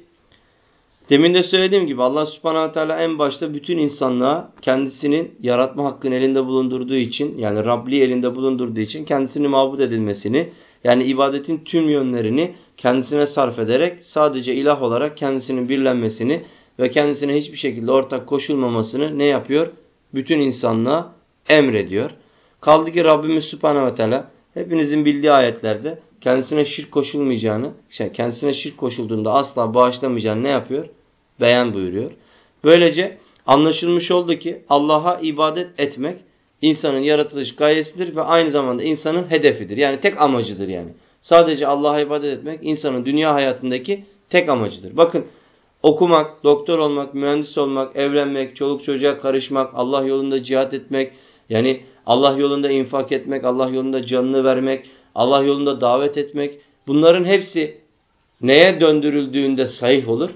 demin de söylediğim gibi Allah subhanahu teala en başta bütün insanlığa kendisinin yaratma hakkını elinde bulundurduğu için yani Rabli elinde bulundurduğu için kendisini mabud edilmesini yani ibadetin tüm yönlerini kendisine sarf ederek sadece ilah olarak kendisinin birlenmesini ve kendisine hiçbir şekilde ortak koşulmamasını ne yapıyor? Bütün insanlığa emrediyor. Kaldı ki Rabbimiz Subhanahu ve Teala hepinizin bildiği ayetlerde kendisine şirk koşulmayacağını, şey, kendisine şirk koşulduğunda asla bağışlamayacağını ne yapıyor? Beyan buyuruyor. Böylece anlaşılmış oldu ki Allah'a ibadet etmek insanın yaratılış gayesidir ve aynı zamanda insanın hedefidir. Yani tek amacıdır yani. Sadece Allah'a ibadet etmek insanın dünya hayatındaki tek amacıdır. Bakın okumak, doktor olmak, mühendis olmak, evlenmek, çoluk çocuğa karışmak, Allah yolunda cihat etmek, yani Allah yolunda infak etmek, Allah yolunda canını vermek, Allah yolunda davet etmek bunların hepsi neye döndürüldüğünde sahih olur?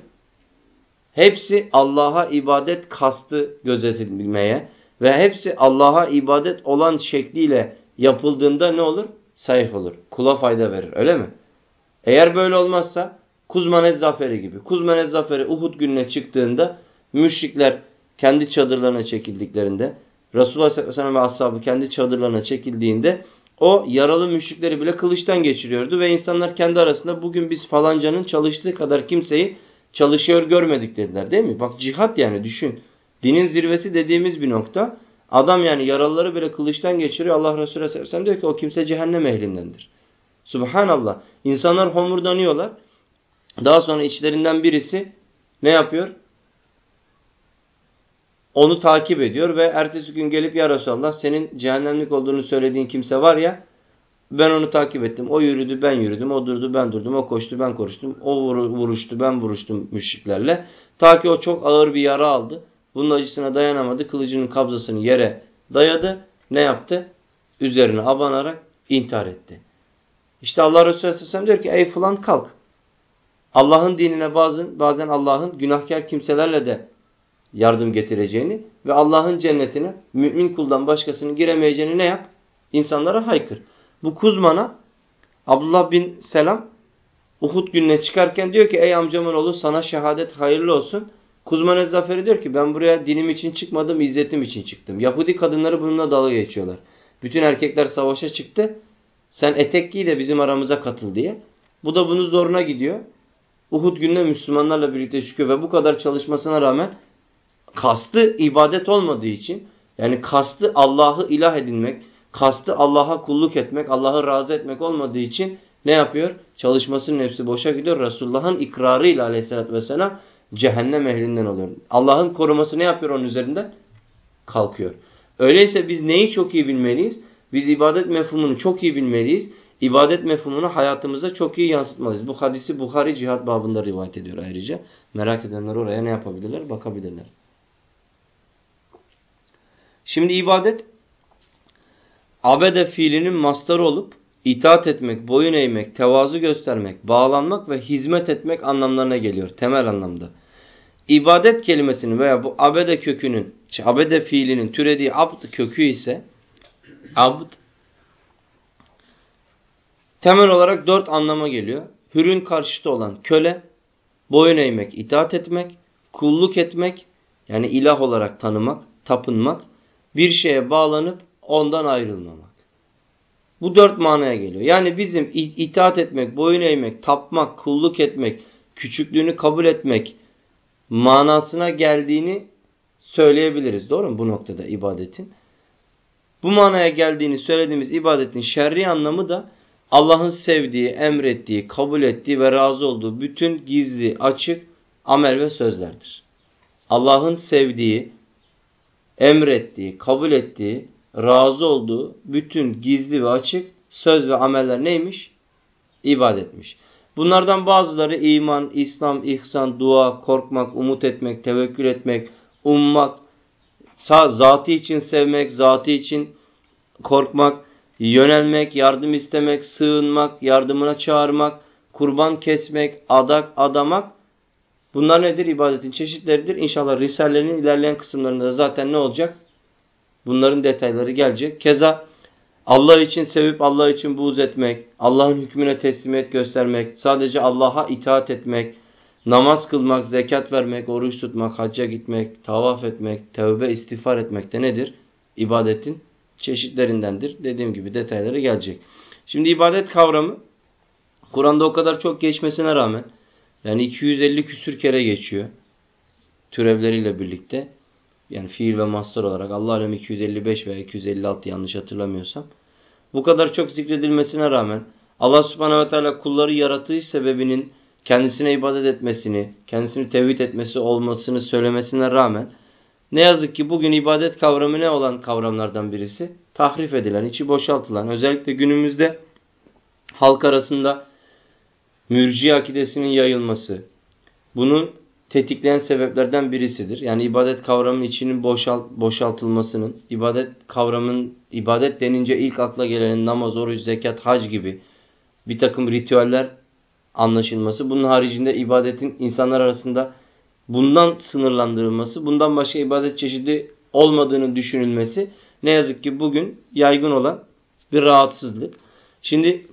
Hepsi Allah'a ibadet kastı gözetilmeye ve hepsi Allah'a ibadet olan şekliyle yapıldığında ne olur? Sahih olur. Kula fayda verir. Öyle mi? Eğer böyle olmazsa Kuzmanez zaferi gibi. Kuzmanez zaferi Uhud gününe çıktığında müşrikler kendi çadırlarına çekildiklerinde Resulullah sallallahu aleyhi ve sellem ve ashabı kendi çadırlarına çekildiğinde o yaralı müşrikleri bile kılıçtan geçiriyordu ve insanlar kendi arasında bugün biz falancanın çalıştığı kadar kimseyi çalışıyor görmedik dediler değil mi? Bak cihat yani düşün. Dinin zirvesi dediğimiz bir nokta. Adam yani yaralıları bile kılıçtan geçiriyor. Allah Resulü sallallahu aleyhi ve sellem diyor ki o kimse cehennem ehlindendir. Subhanallah. İnsanlar homurdanıyorlar. Daha sonra içlerinden birisi ne yapıyor? Onu takip ediyor ve ertesi gün gelip ya Resulallah senin cehennemlik olduğunu söylediğin kimse var ya ben onu takip ettim. O yürüdü ben yürüdüm. O durdu ben durdum. O koştu ben koştum. O vuruştu ben vuruştum müşriklerle. Ta ki o çok ağır bir yara aldı. Bunun acısına dayanamadı. Kılıcının kabzasını yere dayadı. Ne yaptı? Üzerine abanarak intihar etti. İşte Allah Resulü Aleyhisselam diyor ki ey falan kalk. Allah'ın dinine bazen, bazen Allah'ın günahkar kimselerle de yardım getireceğini ve Allah'ın cennetine mümin kuldan başkasının giremeyeceğini ne yap? İnsanlara haykır. Bu Kuzman'a Abdullah bin Selam Uhud gününe çıkarken diyor ki ey amcamın oğlu sana şehadet hayırlı olsun. Kuzman Zaferi diyor ki ben buraya dinim için çıkmadım izzetim için çıktım. Yahudi kadınları bununla dalga geçiyorlar. Bütün erkekler savaşa çıktı. Sen etek giy de bizim aramıza katıl diye. Bu da bunu zoruna gidiyor. Uhud gününe Müslümanlarla birlikte çıkıyor ve bu kadar çalışmasına rağmen kastı ibadet olmadığı için yani kastı Allah'ı ilah edinmek, kastı Allah'a kulluk etmek, Allah'ı razı etmek olmadığı için ne yapıyor? Çalışmasının hepsi boşa gidiyor. Resulullah'ın ikrarıyla aleyhissalatü vesselam cehennem ehlinden oluyor. Allah'ın koruması ne yapıyor onun üzerinden? Kalkıyor. Öyleyse biz neyi çok iyi bilmeliyiz? Biz ibadet mefhumunu çok iyi bilmeliyiz. İbadet mefhumunu hayatımıza çok iyi yansıtmalıyız. Bu hadisi Bukhari cihat babında rivayet ediyor ayrıca. Merak edenler oraya ne yapabilirler? Bakabilirler. Şimdi ibadet abede fiilinin mastarı olup itaat etmek, boyun eğmek, tevazu göstermek, bağlanmak ve hizmet etmek anlamlarına geliyor temel anlamda. İbadet kelimesinin veya bu abede kökünün, abede fiilinin türediği abd kökü ise abd temel olarak dört anlama geliyor. Hürün karşıtı olan köle, boyun eğmek, itaat etmek, kulluk etmek yani ilah olarak tanımak, tapınmak, bir şeye bağlanıp ondan ayrılmamak. Bu dört manaya geliyor. Yani bizim itaat etmek, boyun eğmek, tapmak, kulluk etmek, küçüklüğünü kabul etmek manasına geldiğini söyleyebiliriz. Doğru mu bu noktada ibadetin? Bu manaya geldiğini söylediğimiz ibadetin şerri anlamı da Allah'ın sevdiği, emrettiği, kabul ettiği ve razı olduğu bütün gizli, açık amel ve sözlerdir. Allah'ın sevdiği, emrettiği, kabul ettiği, razı olduğu bütün gizli ve açık söz ve ameller neymiş? İbadetmiş. Bunlardan bazıları iman, İslam, ihsan, dua, korkmak, umut etmek, tevekkül etmek, ummak, zatı için sevmek, zatı için korkmak, yönelmek, yardım istemek, sığınmak, yardımına çağırmak, kurban kesmek, adak, adamak Bunlar nedir? İbadetin çeşitleridir. İnşallah Risale'nin ilerleyen kısımlarında zaten ne olacak? Bunların detayları gelecek. Keza Allah için sevip Allah için buğz etmek, Allah'ın hükmüne teslimiyet göstermek, sadece Allah'a itaat etmek, namaz kılmak, zekat vermek, oruç tutmak, hacca gitmek, tavaf etmek, tövbe istiğfar etmek de nedir? İbadetin çeşitlerindendir. Dediğim gibi detayları gelecek. Şimdi ibadet kavramı Kur'an'da o kadar çok geçmesine rağmen yani 250 küsür kere geçiyor. Türevleriyle birlikte. Yani fiil ve master olarak Allah alem 255 veya 256 yanlış hatırlamıyorsam. Bu kadar çok zikredilmesine rağmen Allah subhanehu ve teala kulları yarattığı sebebinin kendisine ibadet etmesini, kendisini tevhid etmesi olmasını söylemesine rağmen ne yazık ki bugün ibadet kavramı ne olan kavramlardan birisi? Tahrif edilen, içi boşaltılan, özellikle günümüzde halk arasında mürci akidesinin yayılması bunun tetikleyen sebeplerden birisidir. Yani ibadet kavramının içinin boşalt, boşaltılmasının, ibadet kavramının, ibadet denince ilk akla gelenin namaz, oruç, zekat, hac gibi bir takım ritüeller anlaşılması. Bunun haricinde ibadetin insanlar arasında bundan sınırlandırılması, bundan başka ibadet çeşidi olmadığını düşünülmesi ne yazık ki bugün yaygın olan bir rahatsızlık. Şimdi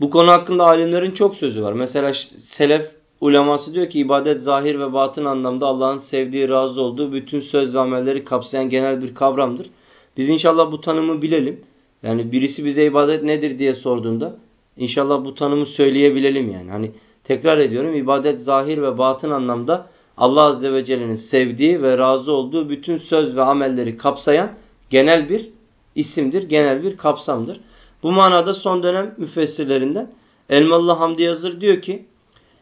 bu konu hakkında alimlerin çok sözü var. Mesela selef uleması diyor ki ibadet zahir ve batın anlamda Allah'ın sevdiği, razı olduğu bütün söz ve amelleri kapsayan genel bir kavramdır. Biz inşallah bu tanımı bilelim. Yani birisi bize ibadet nedir diye sorduğunda inşallah bu tanımı söyleyebilelim yani. Hani tekrar ediyorum ibadet zahir ve batın anlamda Allah Azze ve Celle'nin sevdiği ve razı olduğu bütün söz ve amelleri kapsayan genel bir isimdir, genel bir kapsamdır. Bu manada son dönem müfessirlerinden Elmalı Hamdi Yazır diyor ki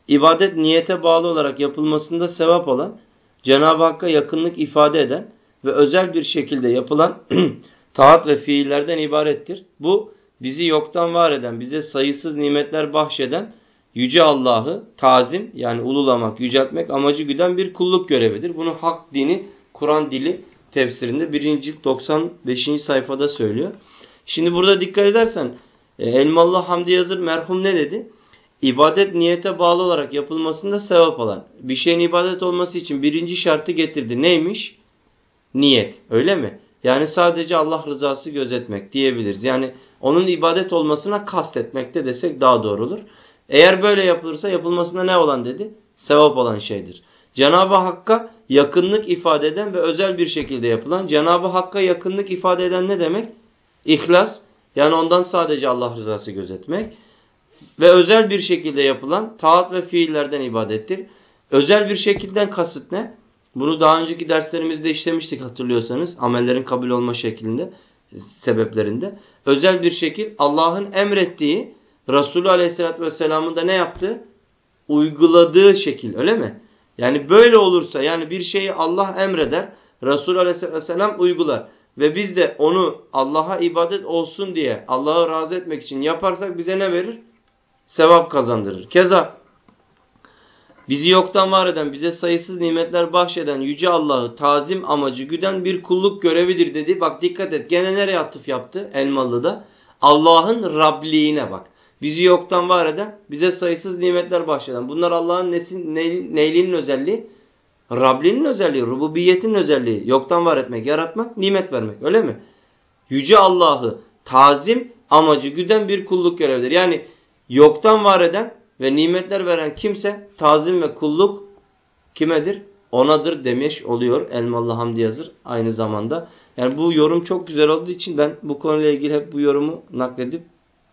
ibadet niyete bağlı olarak yapılmasında sevap olan Cenab-ı Hakk'a yakınlık ifade eden ve özel bir şekilde yapılan <clears throat> taat ve fiillerden ibarettir. Bu bizi yoktan var eden, bize sayısız nimetler bahşeden Yüce Allah'ı tazim yani ululamak, yüceltmek amacı güden bir kulluk görevidir. Bunu hak dini, Kur'an dili tefsirinde 1. cilt 95. sayfada söylüyor. Şimdi burada dikkat edersen e, Elmalı Hamdi Yazır merhum ne dedi? İbadet niyete bağlı olarak yapılmasında sevap alan. Bir şeyin ibadet olması için birinci şartı getirdi. Neymiş? Niyet. Öyle mi? Yani sadece Allah rızası gözetmek diyebiliriz. Yani onun ibadet olmasına kastetmekte desek daha doğru olur. Eğer böyle yapılırsa yapılmasında ne olan dedi? Sevap olan şeydir. Cenab-ı Hakk'a yakınlık ifade eden ve özel bir şekilde yapılan. Cenab-ı Hakk'a yakınlık ifade eden ne demek? İhlas. Yani ondan sadece Allah rızası gözetmek. Ve özel bir şekilde yapılan taat ve fiillerden ibadettir. Özel bir şekilden kasıt ne? Bunu daha önceki derslerimizde işlemiştik hatırlıyorsanız. Amellerin kabul olma şeklinde, sebeplerinde. Özel bir şekil Allah'ın emrettiği Resulü Aleyhisselatü Vesselam'ın da ne yaptığı? Uyguladığı şekil öyle mi? Yani böyle olursa yani bir şeyi Allah emreder, Resulü Aleyhisselatü Vesselam uygular. Ve biz de onu Allah'a ibadet olsun diye Allah'ı razı etmek için yaparsak bize ne verir? Sevap kazandırır. Keza bizi yoktan var eden, bize sayısız nimetler bahşeden Yüce Allah'ı tazim amacı güden bir kulluk görevidir dedi. Bak dikkat et gene nereye atıf yaptı Elmalı'da? Allah'ın Rabliğine bak. Bizi yoktan var eden, bize sayısız nimetler bahşeden. Bunlar Allah'ın neyliğinin özelliği? Rabliğinin özelliği, rububiyetinin özelliği. Yoktan var etmek, yaratmak, nimet vermek. Öyle mi? Yüce Allah'ı tazim amacı güden bir kulluk görevidir. Yani yoktan var eden ve nimetler veren kimse tazim ve kulluk kimedir? Onadır demiş oluyor Elmalı Hamdi Yazır aynı zamanda. Yani bu yorum çok güzel olduğu için ben bu konuyla ilgili hep bu yorumu nakledip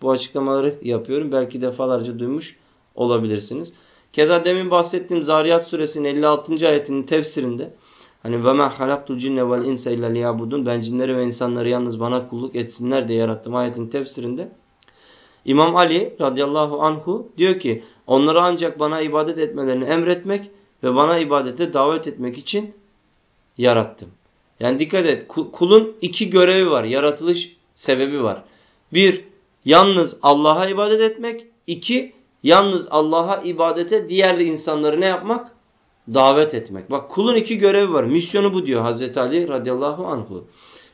bu açıklamaları yapıyorum. Belki defalarca duymuş olabilirsiniz. Keza demin bahsettiğim Zariyat suresinin 56. ayetinin tefsirinde hani ve ma halaktul cinne vel insa illa liyabudun ben cinleri ve insanları yalnız bana kulluk etsinler diye yarattım ayetin tefsirinde İmam Ali radıyallahu anhu diyor ki onları ancak bana ibadet etmelerini emretmek ve bana ibadete davet etmek için yarattım. Yani dikkat et kulun iki görevi var yaratılış sebebi var. Bir yalnız Allah'a ibadet etmek. iki yalnız Allah'a ibadete diğer insanları ne yapmak? Davet etmek. Bak kulun iki görevi var. Misyonu bu diyor Hazreti Ali radıyallahu anhu.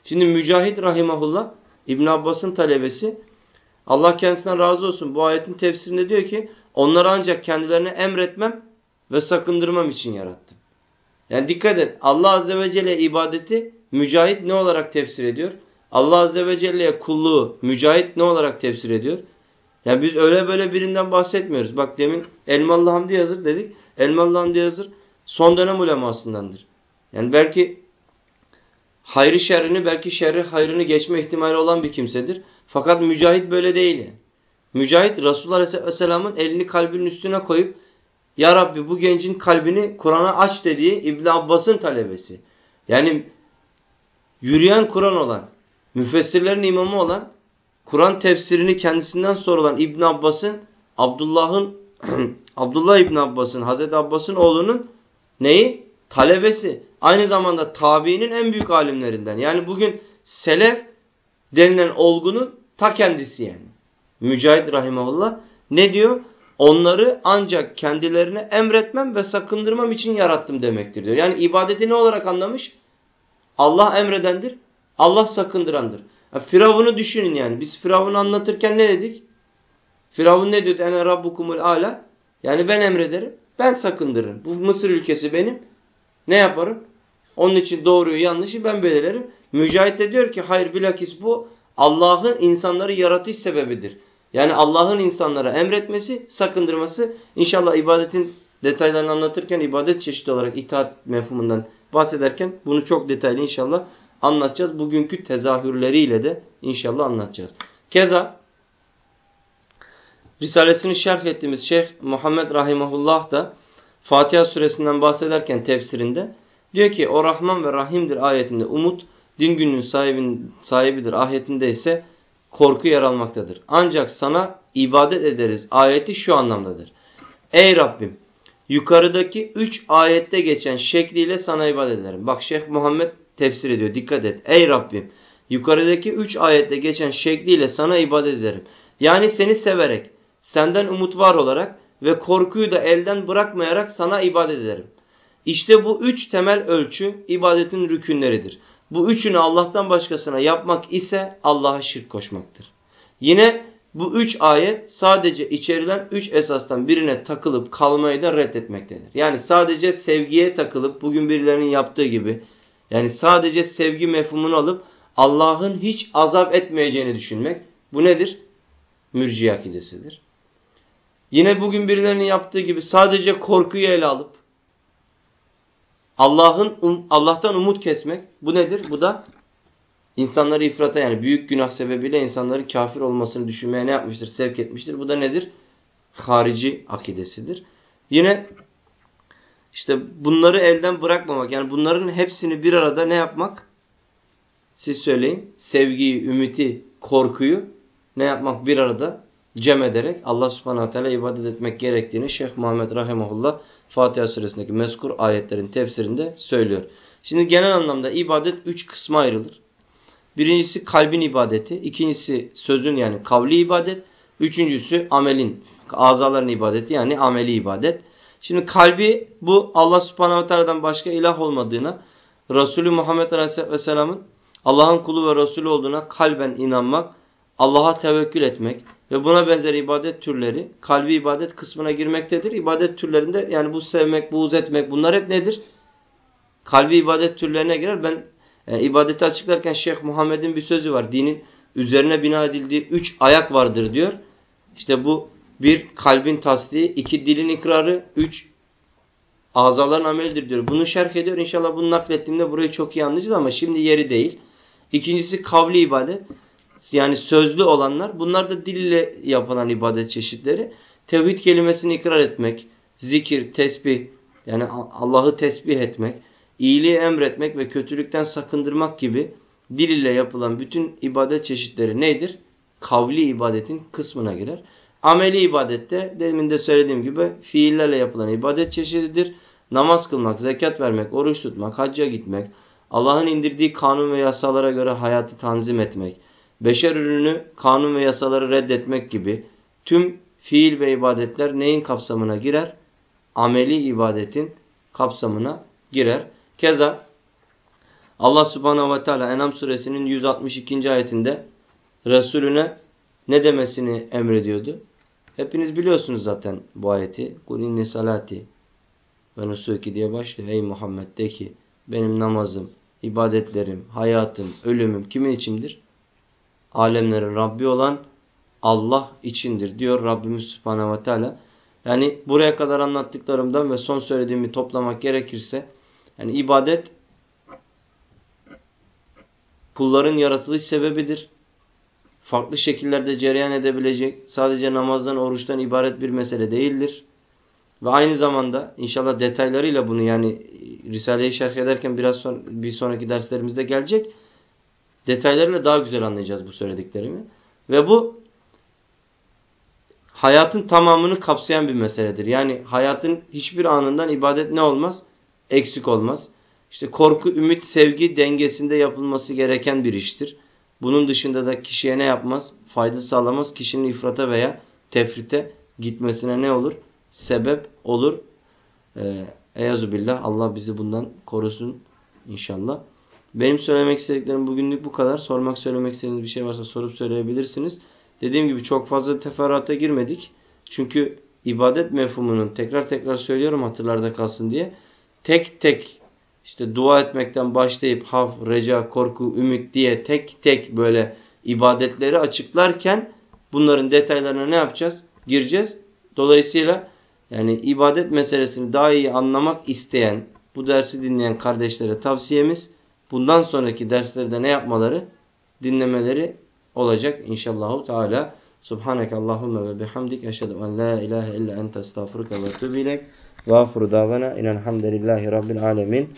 Şimdi Mücahit rahimahullah İbn Abbas'ın talebesi Allah kendisinden razı olsun. Bu ayetin tefsirinde diyor ki onları ancak kendilerine emretmem ve sakındırmam için yarattım. Yani dikkat et Allah Azze ve Celle ibadeti mücahit ne olarak tefsir ediyor? Allah Azze ve Celle'ye kulluğu mücahit ne olarak tefsir ediyor? Yani biz öyle böyle birinden bahsetmiyoruz. Bak demin Elmalı Hamdi Yazır dedik. Elmalı Hamdi Yazır son dönem ulemasındandır. Yani belki hayrı şerrini belki şerri hayrını geçme ihtimali olan bir kimsedir. Fakat mücahit böyle değil. Mücahit Resulullah Aleyhisselam'ın elini kalbinin üstüne koyup Ya Rabbi bu gencin kalbini Kur'an'a aç dediği İbn Abbas'ın talebesi. Yani yürüyen Kur'an olan, müfessirlerin imamı olan, Kur'an tefsirini kendisinden sorulan İbn Abbas'ın, Abdullah'ın <clears throat> Abdullah İbn Abbas'ın, Hazreti Abbas'ın oğlunun neyi? Talebesi. Aynı zamanda tabiinin en büyük alimlerinden. Yani bugün selef denilen olgunun ta kendisi yani. Mücahit rahimahullah ne diyor? Onları ancak kendilerine emretmem ve sakındırmam için yarattım demektir diyor. Yani ibadeti ne olarak anlamış? Allah emredendir, Allah sakındırandır. Firavun'u düşünün yani. Biz Firavun'u anlatırken ne dedik? Firavun ne diyordu? Ene rabbukumul ala. Yani ben emrederim, ben sakındırırım. Bu Mısır ülkesi benim. Ne yaparım? Onun için doğruyu yanlışı ben belirlerim. Mücahit de diyor ki hayır bilakis bu Allah'ın insanları yaratış sebebidir. Yani Allah'ın insanlara emretmesi, sakındırması İnşallah ibadetin detaylarını anlatırken ibadet çeşidi olarak itaat mefhumundan bahsederken bunu çok detaylı inşallah anlatacağız. Bugünkü tezahürleriyle de inşallah anlatacağız. Keza Risalesini şerh ettiğimiz Şeyh Muhammed Rahimahullah da Fatiha suresinden bahsederken tefsirinde diyor ki o Rahman ve Rahim'dir ayetinde umut, din gününün sahibin, sahibidir ayetinde ise korku yer almaktadır. Ancak sana ibadet ederiz ayeti şu anlamdadır. Ey Rabbim yukarıdaki üç ayette geçen şekliyle sana ibadet ederim. Bak Şeyh Muhammed tefsir ediyor dikkat et. Ey Rabbim yukarıdaki üç ayette geçen şekliyle sana ibadet ederim. Yani seni severek, senden umut var olarak ve korkuyu da elden bırakmayarak sana ibadet ederim. İşte bu üç temel ölçü ibadetin rükünleridir. Bu üçünü Allah'tan başkasına yapmak ise Allah'a şirk koşmaktır. Yine bu üç ayet sadece içerilen üç esastan birine takılıp kalmayı da reddetmektedir. Yani sadece sevgiye takılıp bugün birilerinin yaptığı gibi yani sadece sevgi mefhumunu alıp Allah'ın hiç azap etmeyeceğini düşünmek. Bu nedir? Mürciye akidesidir. Yine bugün birilerinin yaptığı gibi sadece korkuyu ele alıp Allah'ın um, Allah'tan umut kesmek. Bu nedir? Bu da insanları ifrata yani büyük günah sebebiyle insanların kafir olmasını düşünmeye ne yapmıştır? Sevk etmiştir. Bu da nedir? Harici akidesidir. Yine işte bunları elden bırakmamak. Yani bunların hepsini bir arada ne yapmak? Siz söyleyin. Sevgiyi, ümiti, korkuyu ne yapmak bir arada? Cem ederek Allah subhanahu teala ibadet etmek gerektiğini Şeyh Muhammed Rahimahullah Fatiha suresindeki mezkur ayetlerin tefsirinde söylüyor. Şimdi genel anlamda ibadet üç kısma ayrılır. Birincisi kalbin ibadeti, ikincisi sözün yani kavli ibadet, üçüncüsü amelin, azaların ibadeti yani ameli ibadet. Şimdi kalbi bu Allah subhanahu teala'dan başka ilah olmadığına, Resulü Muhammed aleyhisselamın Allah'ın kulu ve Resulü olduğuna kalben inanmak, Allah'a tevekkül etmek ve buna benzer ibadet türleri kalbi ibadet kısmına girmektedir. İbadet türlerinde yani bu sevmek, buğz etmek bunlar hep nedir? Kalbi ibadet türlerine girer. Ben yani e, ibadeti açıklarken Şeyh Muhammed'in bir sözü var. Dinin üzerine bina edildiği üç ayak vardır diyor. İşte bu bir kalbin tasdiği, iki dilin ikrarı, üç azaların amelidir diyor. Bunu şerh ediyor. İnşallah bunu naklettiğimde burayı çok iyi anlayacağız ama şimdi yeri değil. İkincisi kavli ibadet. Yani sözlü olanlar. Bunlar da dille yapılan ibadet çeşitleri. Tevhid kelimesini ikrar etmek, zikir, tesbih, yani Allah'ı tesbih etmek, iyiliği emretmek ve kötülükten sakındırmak gibi dil ile yapılan bütün ibadet çeşitleri nedir? Kavli ibadetin kısmına girer. Ameli ibadette demin de söylediğim gibi fiillerle yapılan ibadet çeşididir. Namaz kılmak, zekat vermek, oruç tutmak, hacca gitmek, Allah'ın indirdiği kanun ve yasalara göre hayatı tanzim etmek, beşer ürünü kanun ve yasaları reddetmek gibi tüm fiil ve ibadetler neyin kapsamına girer? Ameli ibadetin kapsamına girer. Keza Allah subhanahu ve teala Enam suresinin 162. ayetinde Resulüne ne demesini emrediyordu? Hepiniz biliyorsunuz zaten bu ayeti. Kul inni salati ve nusuki diye başlıyor. Ey Muhammed de ki benim namazım, ibadetlerim, hayatım, ölümüm kimin içindir? Alemlerin Rabbi olan Allah içindir diyor Rabbimiz Subhanahu ve Teala. Yani buraya kadar anlattıklarımdan ve son söylediğimi toplamak gerekirse yani ibadet kulların yaratılış sebebidir farklı şekillerde cereyan edebilecek, sadece namazdan, oruçtan ibaret bir mesele değildir. Ve aynı zamanda inşallah detaylarıyla bunu yani Risale'yi şerh ederken biraz son, bir sonraki derslerimizde gelecek. Detaylarıyla daha güzel anlayacağız bu söylediklerimi. Ve bu hayatın tamamını kapsayan bir meseledir. Yani hayatın hiçbir anından ibadet ne olmaz? Eksik olmaz. İşte korku, ümit, sevgi dengesinde yapılması gereken bir iştir. Bunun dışında da kişiye ne yapmaz? Fayda sağlamaz. Kişinin ifrata veya tefrite gitmesine ne olur? Sebep olur. Ee, Eyazu billah Allah bizi bundan korusun inşallah. Benim söylemek istediklerim bugünlük bu kadar. Sormak söylemek istediğiniz bir şey varsa sorup söyleyebilirsiniz. Dediğim gibi çok fazla teferruata girmedik. Çünkü ibadet mefhumunun tekrar tekrar söylüyorum hatırlarda kalsın diye. Tek tek işte dua etmekten başlayıp haf, reca, korku, ümit diye tek tek böyle ibadetleri açıklarken bunların detaylarına ne yapacağız? Gireceğiz. Dolayısıyla yani ibadet meselesini daha iyi anlamak isteyen, bu dersi dinleyen kardeşlere tavsiyemiz bundan sonraki derslerde ne yapmaları? Dinlemeleri olacak inşallahu teala. Subhaneke Allahümme ve bihamdik eşhedü en la ilahe illa ente estağfurüke ve etûbü ilek ve afru davana inelhamdülillahi rabbil alemin.